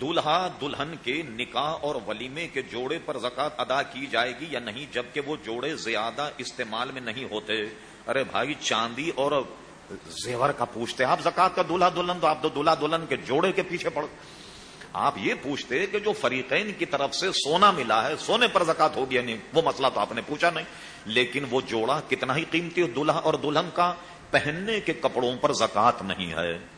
دولہا دلہن کے نکاح اور ولیمے کے جوڑے پر زکات ادا کی جائے گی یا نہیں، جبکہ وہ جوڑے زیادہ استعمال میں نہیں ہوتے۔ ارے بھائی، چاندی اور زیور کا پوچھتے آپ زکات کا دلہا، دلہن تو آپ تو دلہا، دلہن کے جوڑے کے پیچھے پڑ آپ یہ پوچھتے کہ جو فریقین کی طرف سے سونا ملا ہے، سونے پر زکات ہوگی یا نہیں، وہ مسئلہ تو آپ نے پوچھا نہیں۔ لیکن وہ جوڑا کتنا ہی قیمتی دلہا اور دلہن کا پہننے کے کپڑوں پر زکات نہیں ہے۔